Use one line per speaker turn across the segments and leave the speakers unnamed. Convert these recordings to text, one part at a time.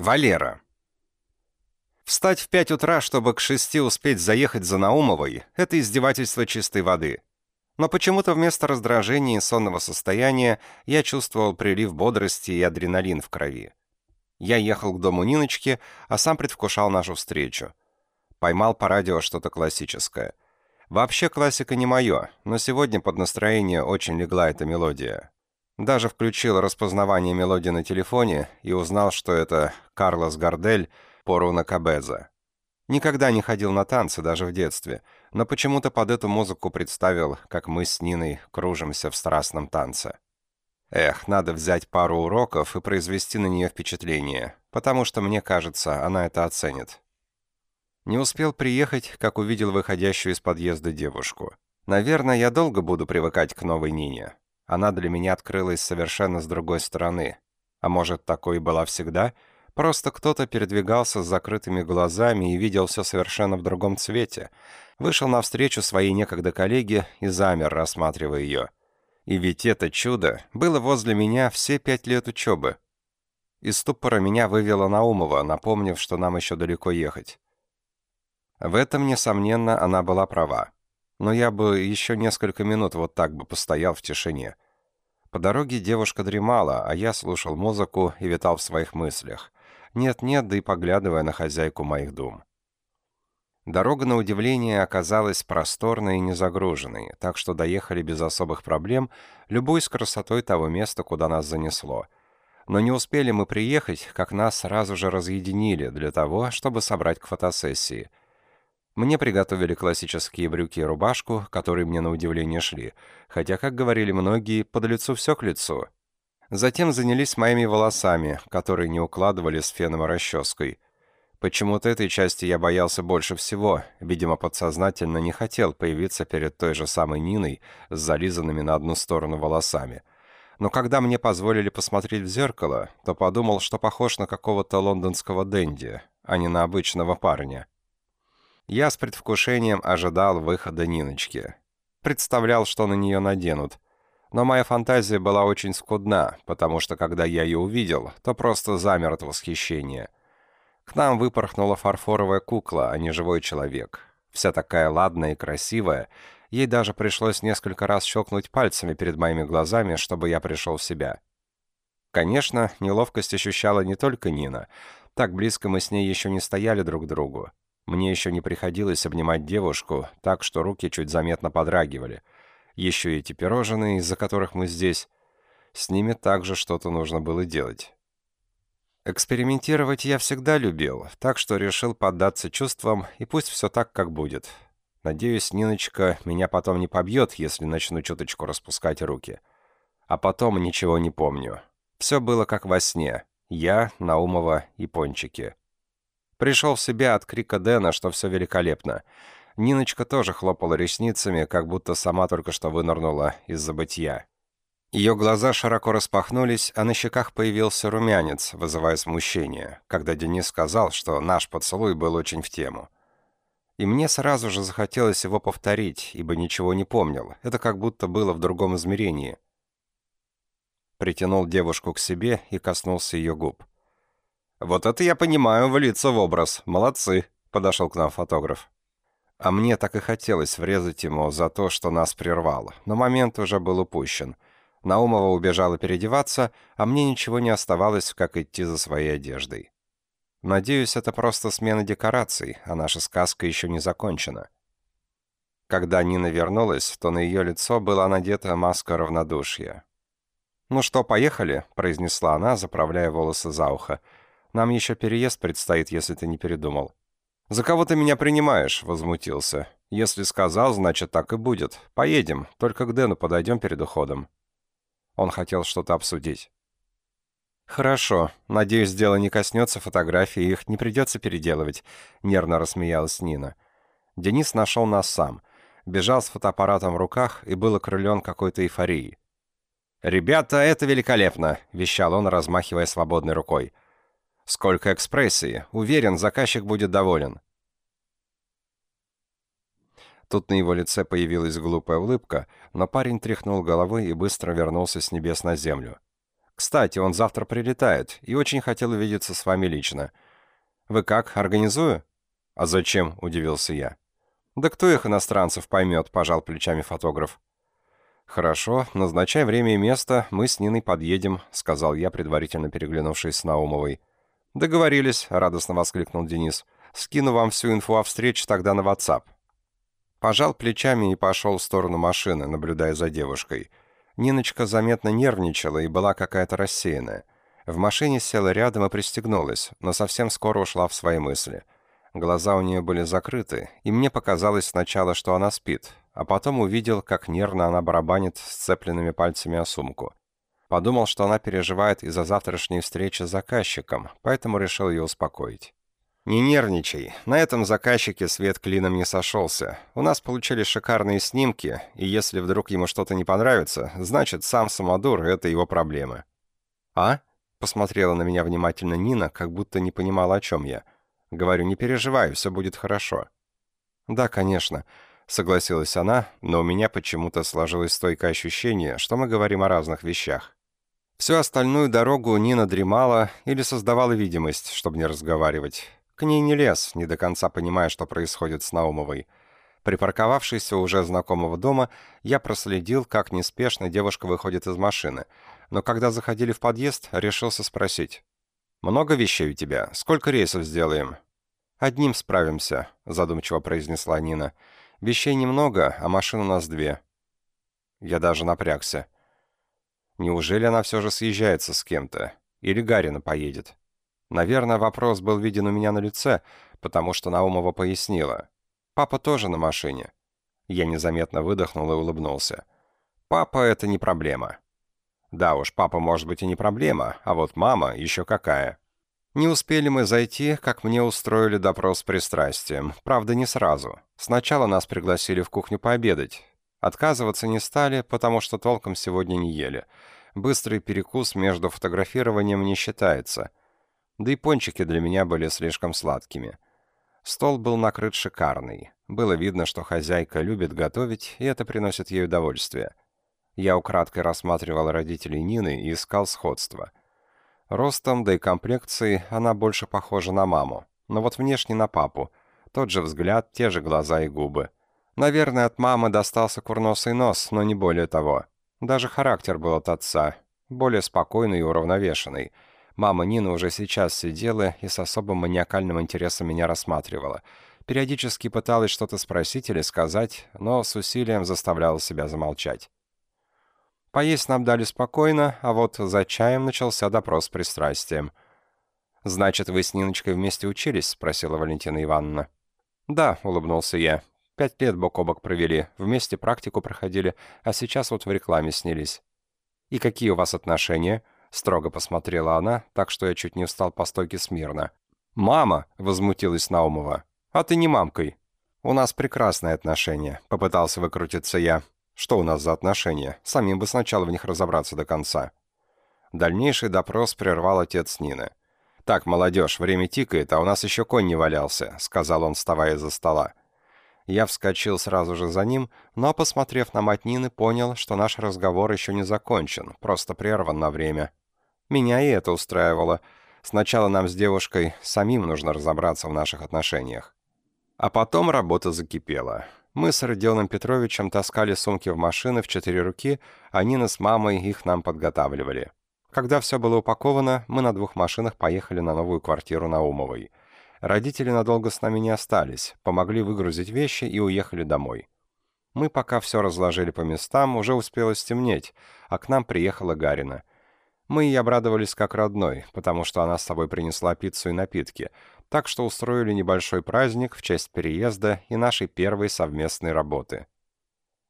Валера. Встать в пять утра, чтобы к шести успеть заехать за Наумовой – это издевательство чистой воды. Но почему-то вместо раздражения и сонного состояния я чувствовал прилив бодрости и адреналин в крови. Я ехал к дому Ниночки, а сам предвкушал нашу встречу. Поймал по радио что-то классическое. Вообще классика не мое, но сегодня под настроение очень легла эта мелодия. Даже включил распознавание мелодии на телефоне и узнал, что это Карлос Гардель Поруна Кабеза. Никогда не ходил на танцы, даже в детстве, но почему-то под эту музыку представил, как мы с Ниной кружимся в страстном танце. Эх, надо взять пару уроков и произвести на нее впечатление, потому что, мне кажется, она это оценит. Не успел приехать, как увидел выходящую из подъезда девушку. Наверное, я долго буду привыкать к новой Нине. Она для меня открылась совершенно с другой стороны. А может, такой была всегда? Просто кто-то передвигался с закрытыми глазами и видел все совершенно в другом цвете. Вышел навстречу своей некогда коллеге и замер, рассматривая ее. И ведь это чудо было возле меня все пять лет учебы. Из ступора меня вывела Наумова, напомнив, что нам еще далеко ехать. В этом, несомненно, она была права но я бы еще несколько минут вот так бы постоял в тишине. По дороге девушка дремала, а я слушал музыку и витал в своих мыслях. Нет-нет, да и поглядывая на хозяйку моих дум. Дорога, на удивление, оказалась просторной и незагруженной, так что доехали без особых проблем, любуясь красотой того места, куда нас занесло. Но не успели мы приехать, как нас сразу же разъединили для того, чтобы собрать к фотосессии — мне приготовили классические брюки и рубашку, которые мне на удивление шли, хотя, как говорили многие, под лицу все к лицу. Затем занялись моими волосами, которые не укладывали с феном и расческой. Почему-то этой части я боялся больше всего, видимо, подсознательно не хотел появиться перед той же самой Ниной с зализанными на одну сторону волосами. Но когда мне позволили посмотреть в зеркало, то подумал, что похож на какого-то лондонского денди, а не на обычного парня. Я с предвкушением ожидал выхода Ниночки. Представлял, что на нее наденут. Но моя фантазия была очень скудна, потому что когда я ее увидел, то просто замер от восхищения. К нам выпорхнула фарфоровая кукла, а не живой человек. Вся такая ладная и красивая. Ей даже пришлось несколько раз щелкнуть пальцами перед моими глазами, чтобы я пришел в себя. Конечно, неловкость ощущала не только Нина. Так близко мы с ней еще не стояли друг к другу. Мне еще не приходилось обнимать девушку, так что руки чуть заметно подрагивали. Еще и эти пирожные, из-за которых мы здесь. С ними также что-то нужно было делать. Экспериментировать я всегда любил, так что решил поддаться чувствам, и пусть все так, как будет. Надеюсь, Ниночка меня потом не побьет, если начну чуточку распускать руки. А потом ничего не помню. Все было как во сне. Я, Наумова и Пончики. Пришел в себя от крика Дэна, что все великолепно. Ниночка тоже хлопала ресницами, как будто сама только что вынырнула из забытья. Ее глаза широко распахнулись, а на щеках появился румянец, вызывая смущение, когда Денис сказал, что наш поцелуй был очень в тему. И мне сразу же захотелось его повторить, ибо ничего не помнил. Это как будто было в другом измерении. Притянул девушку к себе и коснулся ее губ. «Вот это я понимаю, влиться в образ. Молодцы», — подошел к нам фотограф. А мне так и хотелось врезать ему за то, что нас прервало, но момент уже был упущен. Наумова убежала переодеваться, а мне ничего не оставалось, как идти за своей одеждой. Надеюсь, это просто смена декораций, а наша сказка еще не закончена. Когда Нина вернулась, то на ее лицо была надета маска равнодушия. «Ну что, поехали?» — произнесла она, заправляя волосы за ухо. Нам еще переезд предстоит, если ты не передумал». «За кого ты меня принимаешь?» — возмутился. «Если сказал, значит, так и будет. Поедем, только к Дэну подойдем перед уходом». Он хотел что-то обсудить. «Хорошо. Надеюсь, дело не коснется фотографий, их не придется переделывать», — нервно рассмеялась Нина. Денис нашел нас сам. Бежал с фотоаппаратом в руках и был окрылен какой-то эйфорией. «Ребята, это великолепно!» — вещал он, размахивая свободной рукой. Сколько экспрессии. Уверен, заказчик будет доволен. Тут на его лице появилась глупая улыбка, но парень тряхнул головой и быстро вернулся с небес на землю. Кстати, он завтра прилетает и очень хотел увидеться с вами лично. Вы как, организую?» «А зачем?» – удивился я. «Да кто их иностранцев поймет?» – пожал плечами фотограф. «Хорошо, назначай время и место, мы с Ниной подъедем», — сказал я, предварительно переглянувшись с Наумовой. «Договорились», — радостно воскликнул Денис. «Скину вам всю инфу о встрече тогда на WhatsApp». Пожал плечами и пошел в сторону машины, наблюдая за девушкой. Ниночка заметно нервничала и была какая-то рассеянная. В машине села рядом и пристегнулась, но совсем скоро ушла в свои мысли. Глаза у нее были закрыты, и мне показалось сначала, что она спит, а потом увидел, как нервно она барабанит сцепленными пальцами о сумку. Подумал, что она переживает из-за завтрашней встречи с заказчиком, поэтому решил ее успокоить. «Не нервничай. На этом заказчике свет клином не сошелся. У нас получились шикарные снимки, и если вдруг ему что-то не понравится, значит, сам самодур — это его проблемы». «А?» — посмотрела на меня внимательно Нина, как будто не понимала, о чем я. Говорю, не переживай, все будет хорошо. «Да, конечно согласилась она, но у меня почему-то сложилось стойкое ощущение, что мы говорим о разных вещах. Всю остальную дорогу Нина дремала или создавала видимость, чтобы не разговаривать. К ней не лез, не до конца понимая, что происходит с Наумовой. Припарковавшись у уже знакомого дома, я проследил, как неспешно девушка выходит из машины. Но когда заходили в подъезд, решился спросить. «Много вещей у тебя? Сколько рейсов сделаем?» «Одним справимся», — задумчиво произнесла Нина. Вещей немного, а машин у нас две. Я даже напрягся. Неужели она все же съезжается с кем-то? Или Гарина поедет? Наверное, вопрос был виден у меня на лице, потому что Наумова пояснила. Папа тоже на машине. Я незаметно выдохнул и улыбнулся. Папа — это не проблема. Да уж, папа может быть и не проблема, а вот мама еще какая. Не успели мы зайти, как мне устроили допрос с пристрастием. Правда, не сразу. Сначала нас пригласили в кухню пообедать. Отказываться не стали, потому что толком сегодня не ели. Быстрый перекус между фотографированием не считается. Да и пончики для меня были слишком сладкими. Стол был накрыт шикарный. Было видно, что хозяйка любит готовить, и это приносит ей удовольствие. Я украдкой рассматривал родителей Нины и искал сходства — Ростом, да и комплекцией она больше похожа на маму. Но вот внешне на папу. Тот же взгляд, те же глаза и губы. Наверное, от мамы достался курносый нос, но не более того. Даже характер был от отца. Более спокойный и уравновешенный. Мама Нина уже сейчас сидела и с особым маниакальным интересом меня рассматривала. Периодически пыталась что-то спросить или сказать, но с усилием заставляла себя замолчать. Поесть нам дали спокойно, а вот за чаем начался допрос с пристрастием. «Значит, вы с Ниночкой вместе учились?» — спросила Валентина Ивановна. «Да», — улыбнулся я. «Пять лет бок о бок провели, вместе практику проходили, а сейчас вот в рекламе снялись». «И какие у вас отношения?» — строго посмотрела она, так что я чуть не встал по стойке смирно. «Мама!» — возмутилась Наумова. «А ты не мамкой». «У нас прекрасные отношения», — попытался выкрутиться я. Что у нас за отношения? Самим бы сначала в них разобраться до конца. Дальнейший допрос прервал отец Нины. «Так, молодежь, время тикает, а у нас еще конь не валялся», — сказал он, вставая за стола. Я вскочил сразу же за ним, но, посмотрев на мать Нины, понял, что наш разговор еще не закончен, просто прерван на время. Меня и это устраивало. Сначала нам с девушкой самим нужно разобраться в наших отношениях. А потом работа закипела. Мы с Родионом Петровичем таскали сумки в машины в четыре руки, а Нина с мамой их нам подготавливали. Когда все было упаковано, мы на двух машинах поехали на новую квартиру на Умовой. Родители надолго с нами не остались, помогли выгрузить вещи и уехали домой. Мы пока все разложили по местам, уже успело стемнеть, а к нам приехала Гарина. Мы ей обрадовались как родной, потому что она с собой принесла пиццу и напитки, так что устроили небольшой праздник в честь переезда и нашей первой совместной работы.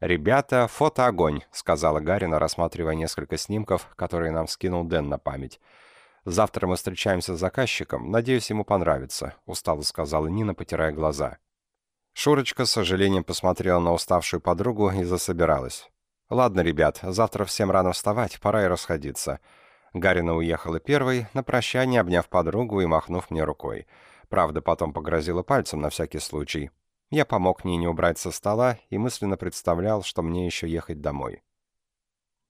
«Ребята, фотоогонь», — сказала Гарина, рассматривая несколько снимков, которые нам скинул Дэн на память. «Завтра мы встречаемся с заказчиком. Надеюсь, ему понравится», — устало сказала Нина, потирая глаза. Шурочка с сожалением посмотрела на уставшую подругу и засобиралась. «Ладно, ребят, завтра всем рано вставать, пора и расходиться. Гарина уехала первой, на прощание обняв подругу и махнув мне рукой. Правда, потом погрозила пальцем на всякий случай. Я помог Нине убрать со стола и мысленно представлял, что мне еще ехать домой.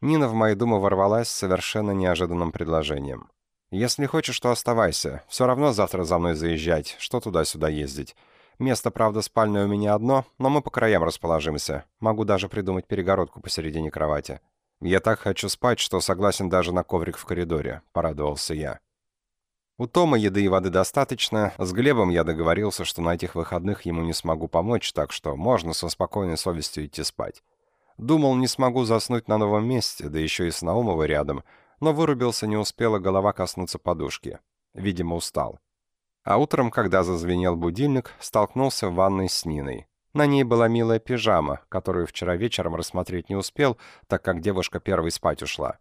Нина в мою думу ворвалась с совершенно неожиданным предложением. «Если хочешь, то оставайся. Все равно завтра за мной заезжать. Что туда-сюда ездить? Место, правда, спальное у меня одно, но мы по краям расположимся. Могу даже придумать перегородку посередине кровати. Я так хочу спать, что согласен даже на коврик в коридоре», — порадовался я. У Тома еды и воды достаточно. С Глебом я договорился, что на этих выходных ему не смогу помочь, так что можно со спокойной совестью идти спать. Думал, не смогу заснуть на новом месте, да еще и с Наумовой рядом, но вырубился, не успела голова коснуться подушки. Видимо, устал. А утром, когда зазвенел будильник, столкнулся в ванной с Ниной. На ней была милая пижама, которую вчера вечером рассмотреть не успел, так как девушка первой спать ушла.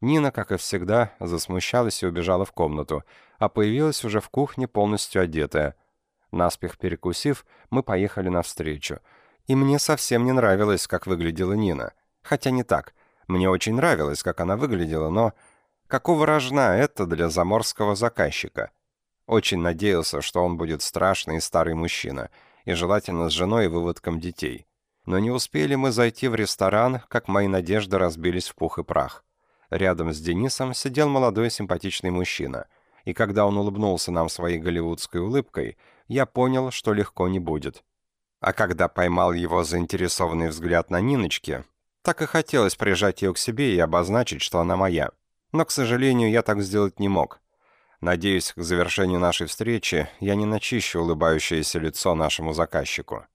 Нина, как и всегда, засмущалась и убежала в комнату, а появилась уже в кухне полностью одетая. Наспех перекусив, мы поехали навстречу. И мне совсем не нравилось, как выглядела Нина. Хотя не так. Мне очень нравилось, как она выглядела, но... Какого рожна это для заморского заказчика? Очень надеялся, что он будет страшный и старый мужчина, и желательно с женой и выводком детей. Но не успели мы зайти в ресторан, как мои надежды разбились в пух и прах. Рядом с Денисом сидел молодой симпатичный мужчина, и когда он улыбнулся нам своей голливудской улыбкой, я понял, что легко не будет. А когда поймал его заинтересованный взгляд на Ниночке, так и хотелось прижать ее к себе и обозначить, что она моя. Но, к сожалению, я так сделать не мог. Надеюсь, к завершению нашей встречи я не начищу улыбающееся лицо нашему заказчику.